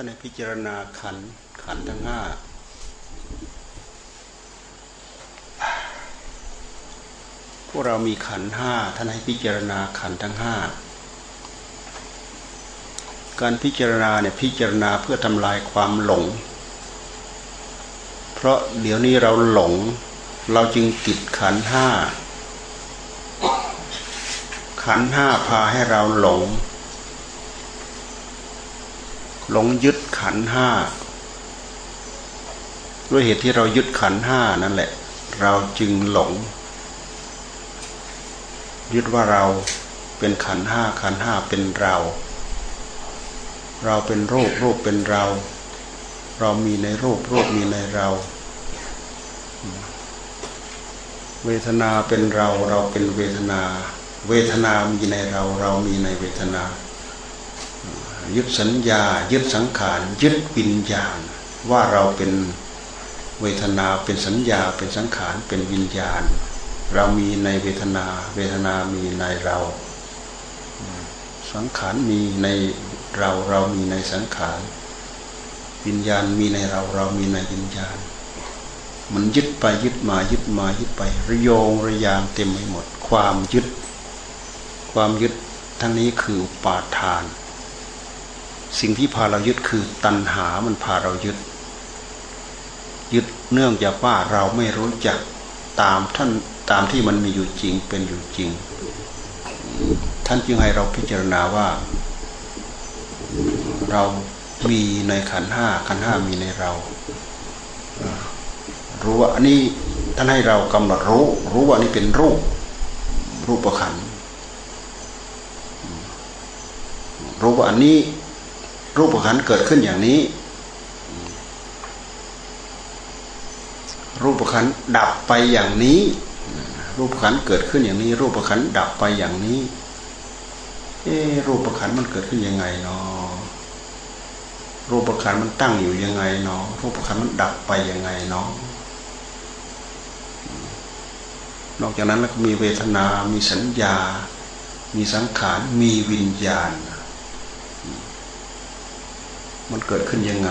ท่านในพิจารณาขันขันทั้งห้าพวกเรามีขันห้าท่านให้พิจารณาขันทั้งห้าการพิจารณาเนี่ยพิจารณาเพื่อทำลายความหลง เพราะเดี๋ยวนี้เราหลง เราจึงติดขันห้าขันห้าพาให้เราหลง หลงยึดขันห้าด้วยเหตุที่เรายึดขันห้านั่นแหละ เราจึงหลง ยึดว่าเราเป็นขันห้าขันห้าเป็นเรา เราเป็นรูปรูปเป็นเรา เรามีในรูปรูปมีในเรา เวทนาเป็นเราเราเป็นเวทนา เวทนามีในเราเรามีในเวทนา ยึดสัญญา ยึดสังขาร ยึดวิญญาณ ว่าเราเป็นเวทนาเป็นสัญญาเป็นสังขารเป็นวิญญาณ เรามีในเวทนา เวทนามีในเรา สังขารมีในเราเรามีในสังขาร วิญญาณมีในเราเรามีในวิญญาณ มันยึดไปยึดมายึดมายึดไประโยงระยางเต็มไปหมด ความยึด ความยึดทั้งนี้คือปาทาน สิ่งที่พาเรายึดคือตัณหามันพาเรายึด ยึดเนื่องจากว่าเราไม่รู้จักตามท่านตามที่มันมีอยู่จริงเป็นอยู่จริง ท่านจึงให้เราพิจารณาว่า เรามีในขันห้าขันห้ามีในเรารู้ว่าอันนี้ท่านให้เรากำหนดรู้ รู้ว่านี่เป็นรูป รูปประขันรู้ว่าอันนี้ รูปขันเกิดขึ้นอย่างนี้ รูปขันดับไปอย่างนี้ รูปขันเกิดขึ้นอย่างนี้ รูปขันดับไปอย่างนี้ เอรูปขันมันเกิดขึ้นยังไงเนาะรูปขันมันตั้งอยู่ยังไงเนาะรูปขันมันดับไปยังไงเนาะนอกจากนั้นแล้วก็มีเวทนา มีสัญญา มีสังขาร มีวิญญาณ มันเกิดขึ้นยังไง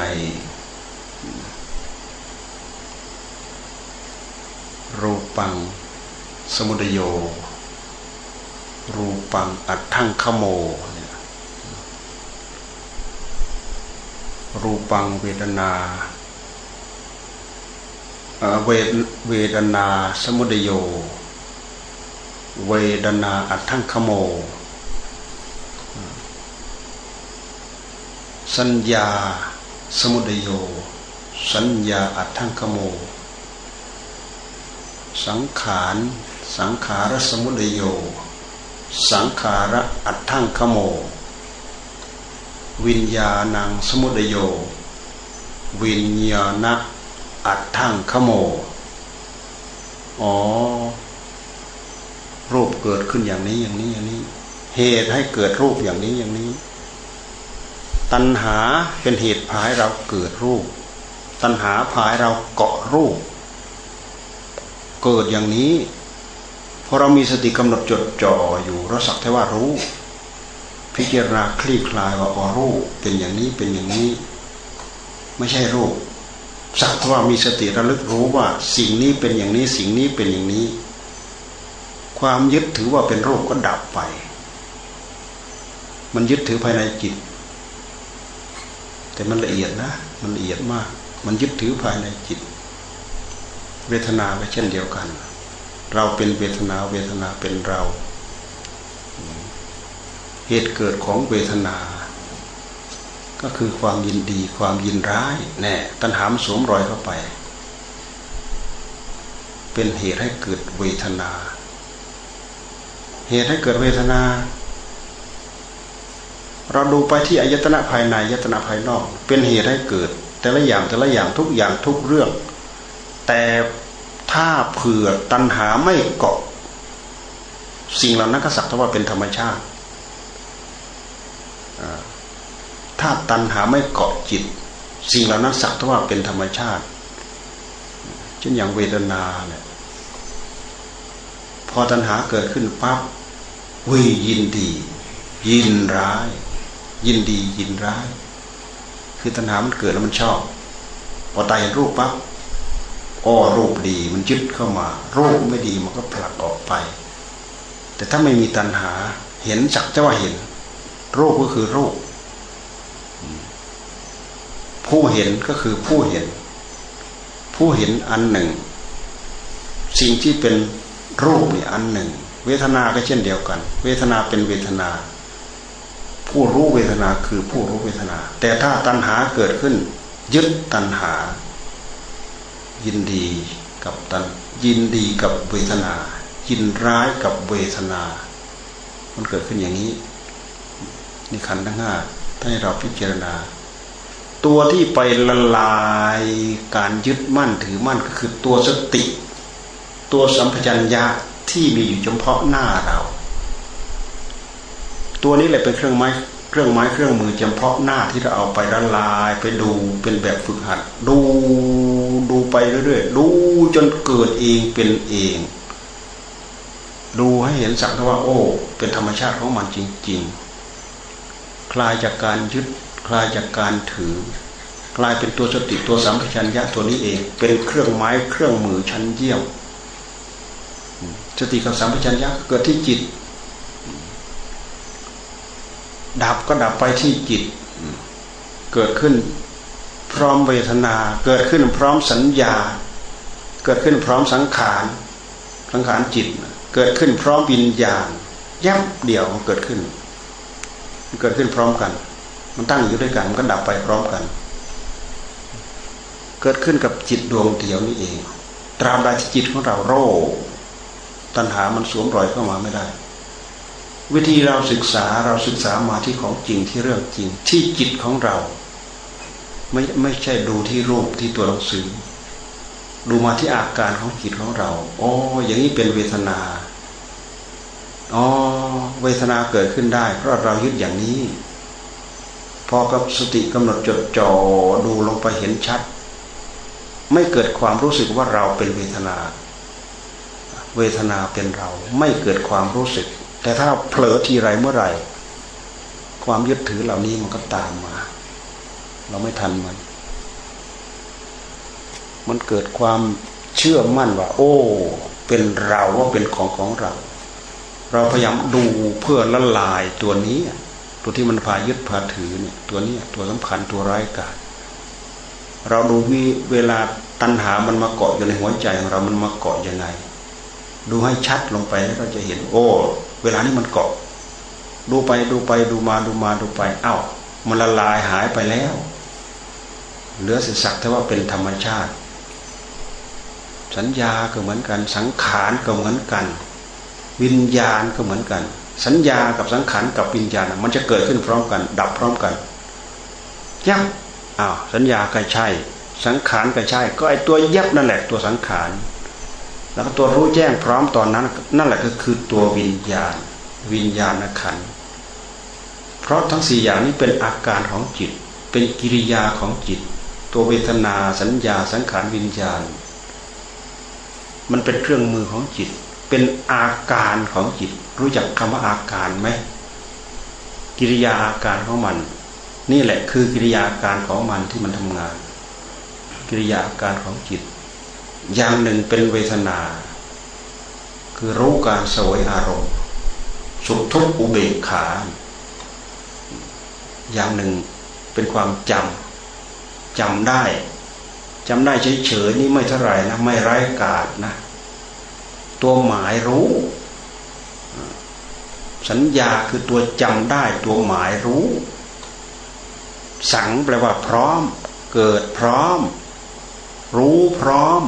รูปัง สมุดโย รูปังอัตถังขโม รูปังเวทนาเวเวทนาสมุดโย เวทนาอัตถังขโม สัญญาสมุดโย สัญญาอัตถังคโม สังขาร สังขารสมุดโย สังขารอัตถังคโม วิญญาณังสมุดโย วิญญาณอัตถังคโม อ๋อ รูปเกิดขึ้นอย่างนี้อย่างนี้อย่างนี้ เหตุให้เกิดรูปอย่างนี้อย่างนี้ ตัณหาเป็นเหตุพายเราเกิดรูป ตัณหาพายเราเกาะรูป เกิดอย่างนี้พอเรามีสติกำหนดจดจ่ออยู่เราสักแต่ว่ารู้ พิจารณาคลี่คลายว่าอ๋อรูปเป็นอย่างนี้เป็นอย่างนี้ ไม่ใช่รูปสักแต่ว่ามีสติระลึกรู้ว่า สิ่งนี้เป็นอย่างนี้สิ่งนี้เป็นอย่างนี้ ความยึดถือว่าเป็นรูปก็ดับไป มันยึดถือภายในจิต แต่มันละเอียดนะ มันละเอียดมาก มันยึดถือภายในจิต เวทนาก็เช่นเดียวกัน เราเป็นเวทนาเวทนาเป็นเรา เหตุเกิดของเวทนา ก็คือความยินดีความยินร้ายแน่ตัณหามสวมรอยเข้าไป เป็นเหตุให้เกิดเวทนา เหตุให้เกิดเวทนา เราดูไปที่อายตนะภายในอายตนะภายนอก เป็นเหตุให้เกิด แต่ละอย่างแต่ละอย่างทุกอย่างทุกเรื่อง แต่ถ้าเผื่อตัณหาไม่เกาะ สิ่งเหล่านั้นก็สักแต่ว่าเป็นธรรมชาติถ้าตัณหาไม่เกาะจิต สิ่งเหล่านั้นสักแต่ว่าเป็นธรรมชาติเช่นอย่างเวทนาเนี่ยพอตัณหาเกิดขึ้นปั๊บวิยินดี ยินร้าย ยินดียินร้าย คือตัณหามันเกิดแล้วมันชอบ พอตายเห็นรูปปั๊บอ้อรูปดีมันยึดเข้ามา รูปไม่ดีมันก็ผลักออกไป แต่ถ้าไม่มีตัณหาเห็นจักจะว่าเห็น รูปก็คือรูป ผู้เห็นก็คือผู้เห็น ผู้เห็นอันหนึ่ง สิ่งที่เป็นรูปนี่อันหนึ่ง เวทนาก็เช่นเดียวกัน เวทนาเป็นเวทนา ผู้รู้เวทนาคือผู้รู้เวทนา แต่ถ้าตัณหาเกิดขึ้น ยึดตัณหา ยินดีกับตันยินดีกับเวทนา ยินร้ายกับเวทนา มันเกิดขึ้นอย่างนี้นี่ขันธ์ทั้งห้าถ้าให้เราพิจารณา ตัวที่ไปละลายการยึดมั่นถือมั่นก็คือตัวสติ ตัวสัมปชัญญะที่มีอยู่เฉพาะหน้าเรา ตัวนี้แหละเป็นเครื่องไม้เครื่องไม้เครื่องมือจำเพาะหน้าที่เราเอาไปละลายไปดูเป็นแบบฝึกหัด ดูดูไปเรื่อยๆดูจนเกิดเองเป็นเอง ดูให้เห็นสักว่า โอ้ เป็นธรรมชาติของมันจริง ๆ คลายจากการยึดคลายจากการถือกลายเป็นตัวสติตัวสัมปชัญญะตัวนี้เอง เป็นเครื่องไม้เครื่องมือชั้นเยี่ยมสติกับสัมปชัญญะเกิดที่จิต ดับก็ดับไปที่จิต เกิดขึ้นพร้อมเวทนา เกิดขึ้นพร้อมสัญญา เกิดขึ้นพร้อมสังขารสังขารจิต เกิดขึ้นพร้อมวิญญาณยับเดี่ยวมันเกิดขึ้น มันเกิดขึ้นพร้อมกัน มันตั้งอยู่ด้วยกันมันก็ดับไปพร้อมกัน เกิดขึ้นกับจิตดวงเดียวนี่เอง ตราบใดที่จิตของเราโรตัณหามันสวมรอยเข้ามาไม่ได้ วิธีเราศึกษาเราศึกษามาที่ของจริงที่เรื่องจริง ที่จิตของเรา ไม่ไม่ใช่ดูที่รูปที่ตัวหนังสือ ดูมาที่อาการของจิตของเราอ๋ออย่างนี้เป็นเวทนาอ๋อเวทนาเกิดขึ้นได้ เพราะเรายึดอย่างนี้ พอกับสติกำหนดจดจ่อดูลงไปเห็นชัด ไม่เกิดความรู้สึกว่าเราเป็นเวทนา เวทนาเป็นเรา ไม่เกิดความรู้สึก แต่ถ้าเผลอทีไรเมื่อไหร่ ความยึดถือเหล่านี้มันก็ตามมา เราไม่ทันมัน มันเกิดความเชื่อมั่นว่า โอ้ เป็นเราว่าเป็นของของเรา เราพยายามดูเพื่อละลายตัวนี้ ตัวที่มันพายึดพาถือเนี่ย ตัวนี้ตัวสำคัญตัวร้ายกาจเราดูวิเวลาตัณหามันมาเกาะอยู่ในหัวใจของเรา มันมาเกาะยังไง ดูให้ชัดลงไปแล้วก็จะเห็น โอ้ เวลานี้มันเกาะ ดูไปดูไปดูมาดูมาดูไป เอา้า มันละลายหายไปแล้ว เหลือสิสักแต่ว่าเป็นธรรมชาติ สัญญาก็เหมือนกัน สังขารก็เหมือนกัน วิญญาณก็เหมือนกัน สัญญากับสังขารกับวิญญาณ มันจะเกิดขึ้นพร้อมกัน ดับพร้อมกันยับอ้าวสัญญาก็ใช่ สังขารก็ใช่ ก็ไอตัวยับนั่นแหละตัวสังขาร แล้วก็ตัวรู้แจ้งพร้อมตอนนั้น นั่นแหละก็คือตัววิญญาณ วิญญาณขันเพราะทั้งสี่อย่างนี้เป็นอาการของจิต เป็นกิริยาของจิต ตัวเวทนาสัญญาสังขารวิญญาณ มันเป็นเครื่องมือของจิต เป็นอาการของจิต รู้จักคำว่าอาการไหมกิริยาอาการของมัน นี่แหละคือกิริยาอาการของมันที่มันทำงาน กิริยาอาการของจิต อย่างหนึ่งเป็นเวทนา คือรู้การสวยอารมณ์ สุขทุกข์อุเบกขา อย่างหนึ่งเป็นความจำจำได้จำได้เฉยๆนี่ไม่เท่าไหร่นะไม่ไร้กาดนะ ตัวหมายรู้ สัญญาคือตัวจำได้ตัวหมายรู้ สังแปลว่าพร้อม เกิดพร้อม รู้พร้อม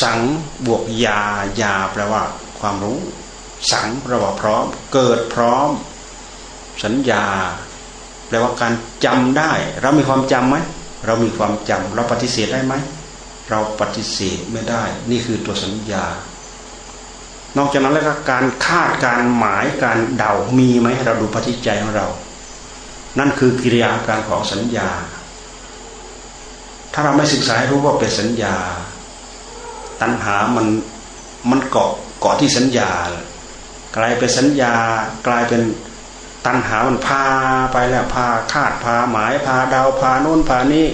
สังบวกยายาแปลว่า ความรู้ สังแปลว่าพร้อม เกิดพร้อม สัญญา แปลว่าการจำได้ เรามีความจำไหมเรามีความจำเราปฏิเสธได้ไหมเราปฏิเสธไม่ได้ นี่คือตัวสัญญา นอกจากนั้นแล้วก็การคาดการหมายการเดามีไหมเราดูปฏิจัยของเรา นั่นคือกิริยาการของสัญญา ถ้าเราไม่ศึกษารู้ว่าเป็นสัญญา ตัณหามันมันเกาะเกาะที่สัญญา กลายเป็นสัญญา กลายเป็นตัณหามันพาไปแล้วพาคาดพาหมายพาดาวพาโน้นพานี้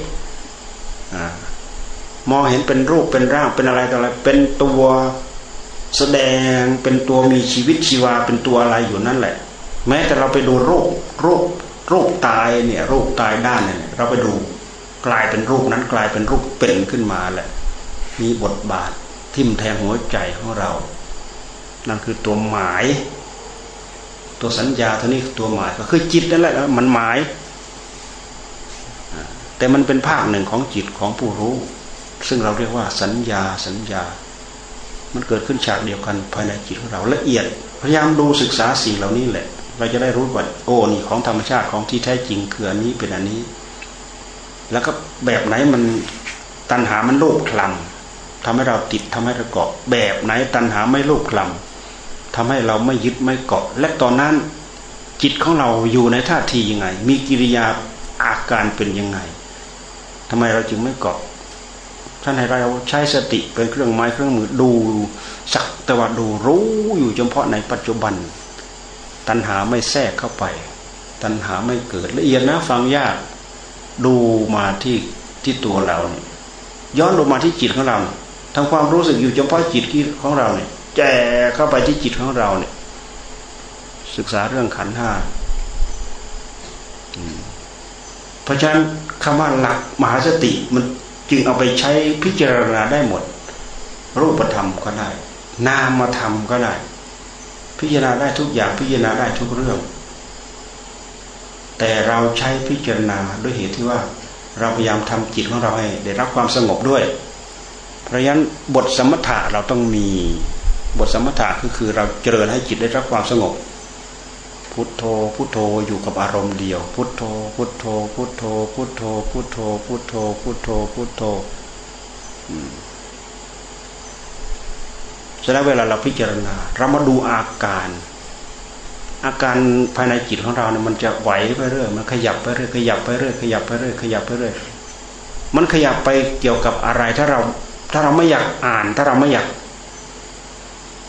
มองเห็นเป็นรูปเป็นร่างเป็นอะไรต่ออะไร เป็นตัวแสดงเป็นตัวมีชีวิตชีวาเป็นตัวอะไรอยู่นั่นแหละ แม้แต่เราไปดูรูปรูปรูปตายเนี่ยรูปตายด้านเนี่ยเราไปดูกลายเป็นรูปนั้นกลายเป็นรูปเป็นขึ้นมาแหละ มีบทบาททิ่มแทงหัวใจของเรา นั่นคือตัวหมาย ตัวสัญญาตัวนี้ตัวหมายก็คือจิตนั่นแหละมันหมาย แต่มันเป็นภาคหนึ่งของจิตของผู้รู้ ซึ่งเราเรียกว่าสัญญาสัญญา มันเกิดขึ้นฉากเดียวกันภายในจิตของเราละเอียด พยายามดูศึกษาสิ่งเหล่านี้แหละ เราจะได้รู้ว่าโอ้นี่ของธรรมชาติของที่แท้จริงคืออันนี้เป็นอันนี้ แล้วก็แบบไหนมันตัณหามันโลภคลำ ทำให้เราติดทำให้เราเกาะแบบไหนตัณหาไม่โลภคลำทำให้เราไม่ยึดไม่เกาะ และตอนนั้นจิตของเราอยู่ในท่าทียังไง มีกิริยาอาการเป็นยังไงทำไมเราจึงไม่เกาะท่านให้เราใช้สติเป็นเครื่องไม้เครื่องมือดูสักแต่ว่าดูรู้อยู่เฉพาะในปัจจุบัน ตัณหาไม่แทรกเข้าไป ตัณหาไม่เกิดละเอียดนะฟังยากดูมาที่ที่ตัวเราเนี่ยย้อนลงมาที่จิตของเรา ทำความรู้สึกอยู่เฉพาะจิตของเราเนี่ยแจเข้าไปที่จิตของเราเนี่ย ศึกษาเรื่องขันธ์ห้าเพราะฉะนั้นคำว่าหลักมหาสติมันจึงเอาไปใช้พิจารณาได้หมด รูปธรรมก็ได้ นามธรรมก็ได้ พิจารณาได้ทุกอย่างพิจารณาได้ทุกเรื่อง แต่เราใช้พิจารณาด้วยเหตุที่ว่า เราพยายามทำจิตของเราให้ ได้รับความสงบด้วย เพราะฉะนั้นบทสมถะเราต้องมีบทสมถะก็คือเราเจริญให้จิตได้รับความสงบ พุทโธพุทโธอยู่กับอารมณ์เดียว พุทโธ พุทโธ พุทโธ พุทโธ พุทโธ พุทโธ พุทโธพุทโธแสดงเวลาเราพิจารณาเรามาดูอาการ อาการภายในจิตของเราเนี่ยมันจะไหวไปเรื่อยมันขยับไปเรื่อยขยับไปเรื่อยขยับไปเรื่อยขยับไปเรื่อยมันขยับไปเกี่ยวกับอะไรถ้าเรา ถ้าเราไม่อยากอ่าน ถ้าเราไม่อยาก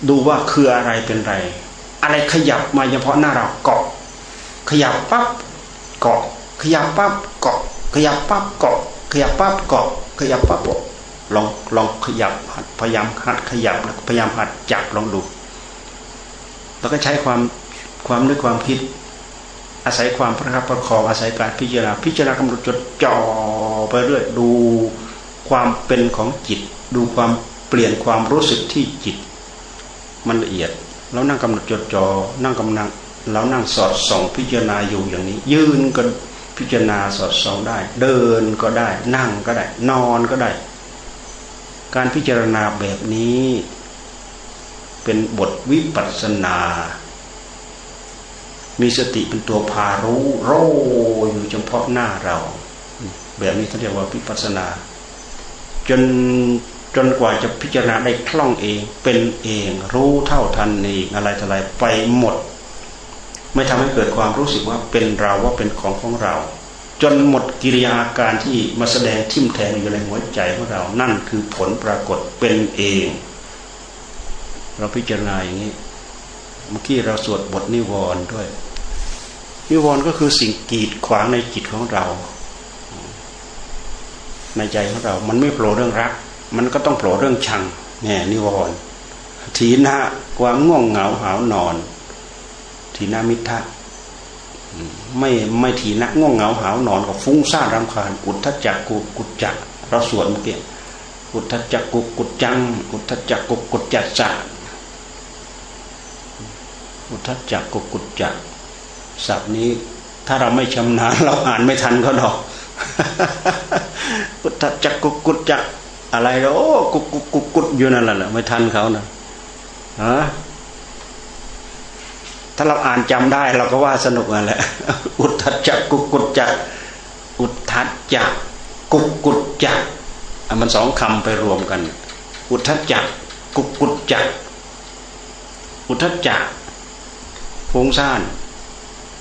ดูว่าคืออะไรเป็นไร อะไรขยับมาเฉพาะหน้าเราเกาะ ขยับปั๊บเกาะ ขยับปั๊บเกาะ ขยับปั๊บเกาะ ขยับปั๊บเกาะ ขยับปั๊บเกาะลองลองขยับพยายามหัดขยับแล้วพยายามหัดจับลองดู แล้วก็ใช้ความความนึกความคิด อาศัยความประคับประคองอาศัยการพิจารณาพิจารณากำหนดจดจ่อไปเรื่อยดู ความเป็นของจิต ดูความเปลี่ยนความรู้สึกที่จิต มันละเอียดแล้วนั่งกำหนดจดจอ่อนั่งกำลังแล้วนั่งสอดส่องพิจารณาอยู่อย่างนี้ ยืนก็พิจารณาสอดส่องได้ เดินก็ได้ นั่งก็ได้ นอนก็ได้ การพิจารณาแบบนี้ เป็นบทวิปัสสนา มีสติเป็นตัวพารู้โรอยู่เฉพาะหน้าเรา แบบนี้เขาเรียกว่าวิปัสสนา จนจนกว่าจะพิจารณาได้คล่องเองเป็นเองรู้เท่าทันเองอะไรต่ออะไรไปหมด ไม่ทำให้เกิดความรู้สึกว่าเป็นเราว่าเป็นของของเรา จนหมดกิริยาการที่มาแสดงทิ่มแทงอยู่ในหัวใจของเรา นั่นคือผลปรากฏเป็นเอง เราพิจารณาอย่างนี้เมื่อกี้เราสวดบทนิวรณ์ด้วย นิวรณ์ก็คือสิ่งกีดขวางในจิตของเรา ในใจของเรา มันไม่โผล่เรื่องรัก มันก็ต้องโผล่เรื่องชังแน่นิวรณ์ทีนะความง่วงเหงาหาวนอน ทีนามิทะไม่ไม่ทีนะง่วงเหงาหาวนอนก็ฟุ้งซ่านรำคาญอุทธจักกุกุจจักเราสวดเมื่อกี้อุทธจักกุกุจจังอุทธจักกุกุจจัจอุทธจักกุกุจจักศัพท์นี้ ถ้าเราไม่ชำนาญเราอ่านไม่ทันก็ดอก อุทธจักกุกุจจักอะไรแล้วโอ้กุกกุกกุกกุดอยู่นั่นแหละไม่ทันเขานะฮะถ้าเราอ่านจำได้ เราก็ว่าสนุกนั่นแหละอุทธัจจะกุกกุดจะอุทธัจจะกุกกุดจะมันสองคำไปรวมกัน อุทธัจจะกุกกุดจะอุทธัจจะฟุ้งซ่าน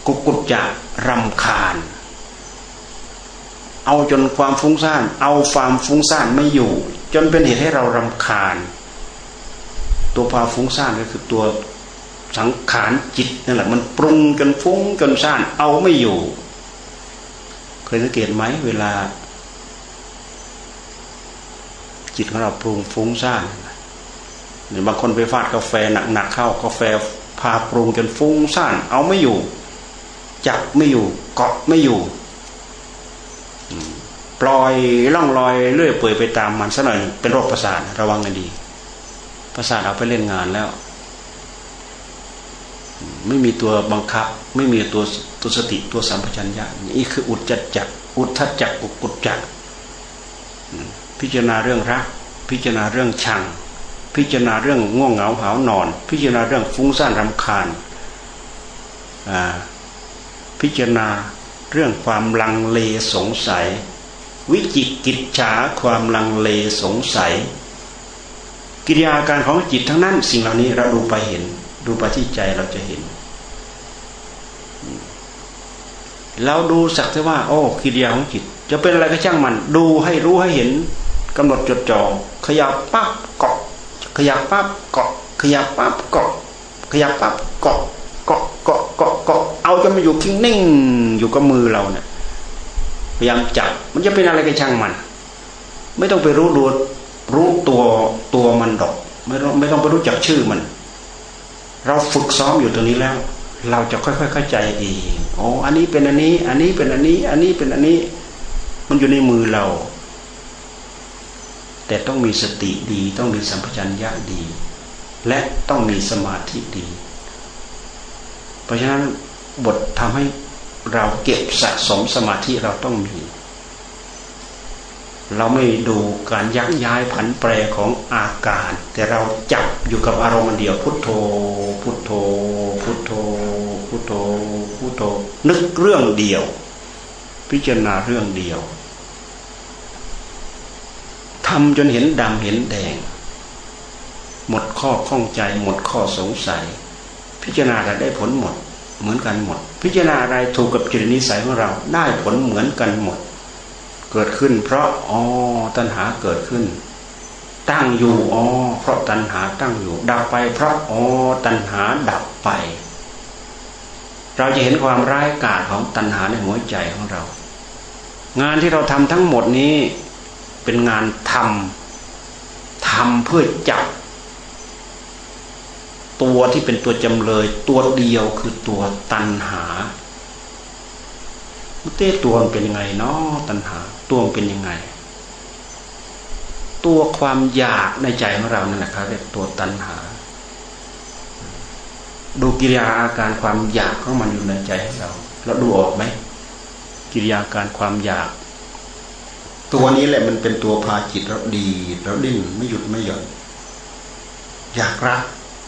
กุกกุดจะรำคาญ เอาจนความฟุ้งซ่าน เอาความฟุ้งซ่านไม่อยู่ จนเป็นเหตุให้เรารำคาญ ตัวความฟุ้งซ่านก็คือตัวสังขารจิตนั่นแหละมันปรุงจนฟุ้งจนซ่าน เอาไม่อยู่ เคยสังเกตไหมเวลา จิตของเราปรุงฟุ้งซ่านหรือบางคนไปฟาดกาแฟหนักๆเข้ากาแฟพาปรุงจนฟุ้งซ่าน เอาไม่อยู่ จับไม่อยู่ เกาะไม่อยู่ ปล่อยล่องลอยเลื่อยเปื่อยไปตามมันซะหน่อยเป็นโรคประสาทระวังกันดี ประสาทเอาไปเล่นงานแล้ว ไม่มีตัวบังคับ ไม่มีตัวตัวสติตัวสัมปชัญญะนี่คืออุดจัดจักอุดทัดจักอุกุดจักพิจารณาเรื่องรัก พิจารณาเรื่องชัง พิจารณาเรื่องง่วงเหงาหาวนอน พิจารณาเรื่องฟุ้งซ่านรำคาญพิจารณาเรื่องความลังเลสงสัย วิจิกิจฉาความลังเลสงสัย กิริยาการของจิตทั้งนั้น สิ่งเหล่านี้เราดูไปเห็น ดูไปที่ใจเราจะเห็นเราดูสักแต่ว่า โอ้กิริยาของจิต จะเป็นอะไรก็ช่างมัน ดูให้รู้ให้เห็นกำหนดจดจ่อขยับปั๊บเกาะ ขยับปั๊บเกาะ ขยับปั๊บเกาะ ขยับปั๊บเกาะเกาะเกาะเกาะเกาะเอาจนมาอยู่คิงนิ่งอยู่กับมือเราเนี่ย พยายามจับมันจะเป็นอะไรก็ช่างมัน ไม่ต้องไปรู้ดูรู้ตัวตัวมันดอก ไม่ต้องไม่ต้องไปรู้จักชื่อมัน เราฝึกซ้อมอยู่ตรงนี้แล้ว เราจะค่อยๆเข้าใจเองอ๋ออันนี้เป็นอันนี้ อันนี้เป็นอันนี้ อันนี้เป็นอันนี้ มันอยู่ในมือเรา แต่ต้องมีสติดี ต้องมีสัมปชัญญะดี และต้องมีสมาธิดี เพราะฉะนั้นบททำให้ เราเก็บสะสมสมาธิเราต้องมี เราไม่ดูการยักย้ายผันแปรของอาการ แต่เราจับอยู่กับอารมณ์เดียวพุทโธ พุทโธ พุทโธ พุทโธ พุทโธ นึกเรื่องเดียว พิจารณาเรื่องเดียวทำจนเห็นดำเห็นแดง หมดข้อข้องใจหมดข้อสงสัย พิจารณาได้ผลหมด เหมือนกันหมด พิจารณาอะไรถูกกับจิตนิสัยของเราได้ผลเหมือนกันหมด เกิดขึ้น เพราะอ๋อตัณหาเกิดขึ้น ตั้งอยู่อ๋อเพราะตัณหาตั้งอยู่ ดับไป เพราะอ๋อตัณหาดับไป เราจะเห็นความร้ายกาจของตัณหาในหัวใจของเรา งานที่เราทำทั้งหมดนี้เป็นงานทำทำเพื่อจับ ตัวที่เป็นตัวจำเลย ตัวเดียวคือตัวตันหาเต้ตัวมันเป็นยังไงเนาะตันหา ตัวมันเป็นยังไง ตัวความอยากในใจของเรานั่นแหละครับเรียกตัวตันหา ดูกิริยาอาการความอยากของมันอยู่ในใจของเราเราดูออกไหมกิริยาการความอยาก ตัวนี้แหละมันเป็นตัวพาจิตเราดีเราดิ้นไม่หยุดไม่หย่อนอยากรัก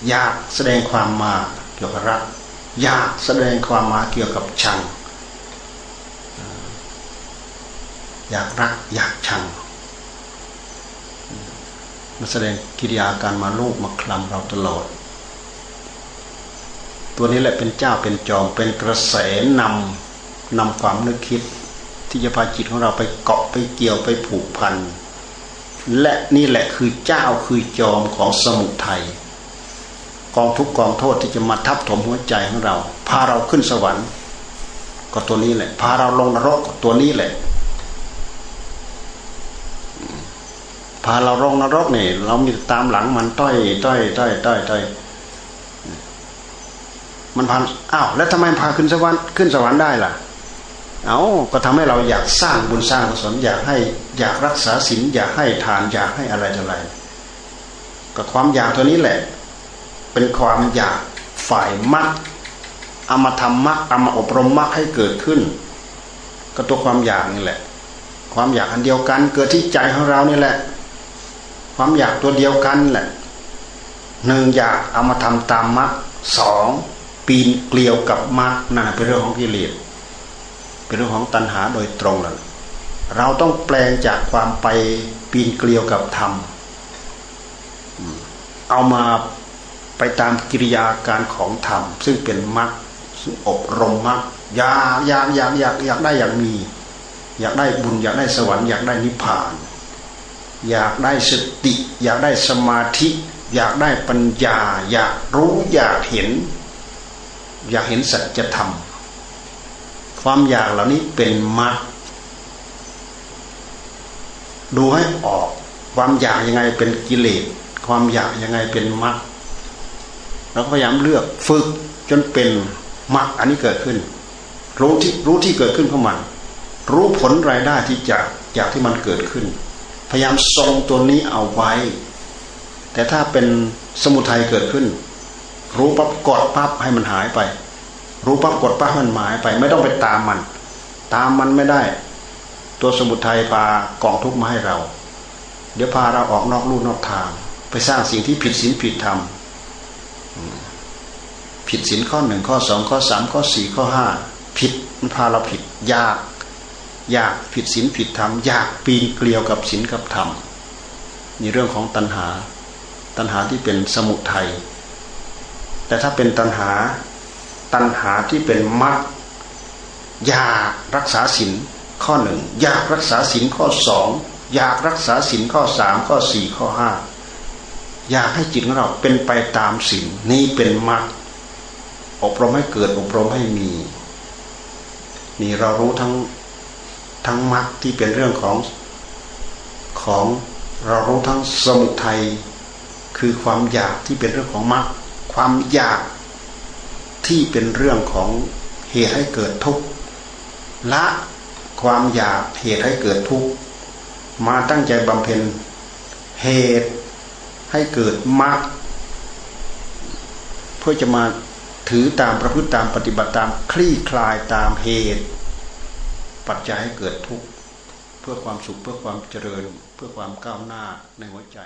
อยากแสดงความมาเกี่ยวกับรัก อยากแสดงความมาเกี่ยวกับชัง อยากรักอยากชังมาแสดงกิริยาการมาลูกมาคลำเราตลอด ตัวนี้แหละเป็นเจ้าเป็นจอมเป็นกระแสนำนำความนึกคิด ที่จะพาจิตของเราไปเกาะไปเกี่ยวไปผูกพัน และนี่แหละคือเจ้าคือจอมของสมุทัย กองทุกกองโทษที่จะมาทับถมหัวใจของเรา พาเราขึ้นสวรรค์ ก็ตัวนี้แหละ พาเราลงนรกก็ตัวนี้แหละ พาเราลงนรกเนี่ยเรามีตามหลังมันต้อยต้อยต้อยต้อยต้อยมันพาอ้าวแล้วทำไมพาขึ้นสวรรค์ขึ้นสวรรค์ได้ล่ะ เอาก็ทำให้เราอยากสร้างบุญสร้างกุศลอยากให้อยากรักษาศีลอยากให้ทานอยากให้อะไรอะไรก็ความอยากตัวนี้แหละ เป็นความอยากฝ่ายมักเอามาทำมักเอามาอบรมมักให้เกิดขึ้น ก็ตัวความอยากนี่แหละ ความอยากอันเดียวกัน เกิดที่ใจของเรานี่แหละ ความอยากตัวเดียวกันแหละหนึ่งอยากเอามาทำตามมักสองปีนเกลียวกับมักนั่นเป็นเรื่องของกิเลสเป็นเรื่องของตัณหาโดยตรงแล้วเราต้องแปลงจากความไปปีนเกลียวกับธรรมเอามา ไปตามกิริยาการของธรรม ซึ่งเป็นมรรคซึ่งอบรมมรรคอยากอยากอยากอยากอยากได้อยากมี อยากได้บุญอยากได้สวรรค์อยากได้นิพพาน อยากได้สติ อยากได้สมาธิ อยากได้ปัญญา อยากรู้อยากเห็น อยากเห็นสัจธรรม ความอยากเหล่านี้เป็นมรรคดูให้ออกความอยากยังไงเป็นกิเลสความอยากยังไงเป็นมรรค เราก็พยายามเลือกฝึกจนเป็นมรรคอันนี้เกิดขึ้น รู้ที่รู้ที่เกิดขึ้นของมัน รู้ผลรายได้ที่จากจากที่มันเกิดขึ้น พยายามทรงตัวนี้เอาไว้ แต่ถ้าเป็นสมุทัยเกิดขึ้น รู้ปั๊บกดปั๊บให้มันหายไป รู้ปั๊บกดปั๊บมันหายไป ไม่ต้องไปตามมัน ตามมันไม่ได้ ตัวสมุทัยพากองทุกข์มาให้เรา เดี๋ยวพาเราออกนอกลู่นอกทาง ไปสร้างสิ่งที่ผิดศีลผิดธรรม ผิดศีลข้อหนึ่งข้อสองข้อสามข้อสี่ข้อห้าผิดมันพาเราผิดยาก อยากผิดศีลผิดธรรมอยากปีนเกลียวกับศีลกับธรรมนี่เรื่องของตัณหา ตัณหาที่เป็นสมุทัยแต่ถ้าเป็นตัณหาตัณหาที่เป็นมรรคอยากรักษาศีลข้อหนึ่งอยากรักษาศีลข้อสองอยากรักษาศีลข้อสามข้อสี่ข้อห้า อยากให้จิตของเราเป็นไปตามศีลนี่เป็นมรรคอบรมให้เกิดอบรมให้มี นี่เรารู้ทั้งทั้งมรรคที่เป็นเรื่องของของเรารู้ทั้งสมุทัยคือความอยากที่เป็นเรื่องของมรรคความอยากที่เป็นเรื่องของเหตุให้เกิดทุกข์ละความอยากเหตุให้เกิดทุกข์มาตั้งใจบำเพ็ญเหตุ ให้เกิดมรรคเพื่อจะมาถือตามประพฤติตามปฏิบัติตามคลี่คลายตามเหตุ ปัจจัยให้เกิดทุกข์เพื่อความสุขเพื่อความเจริญ เพื่อความก้าวหน้าในหัวใจ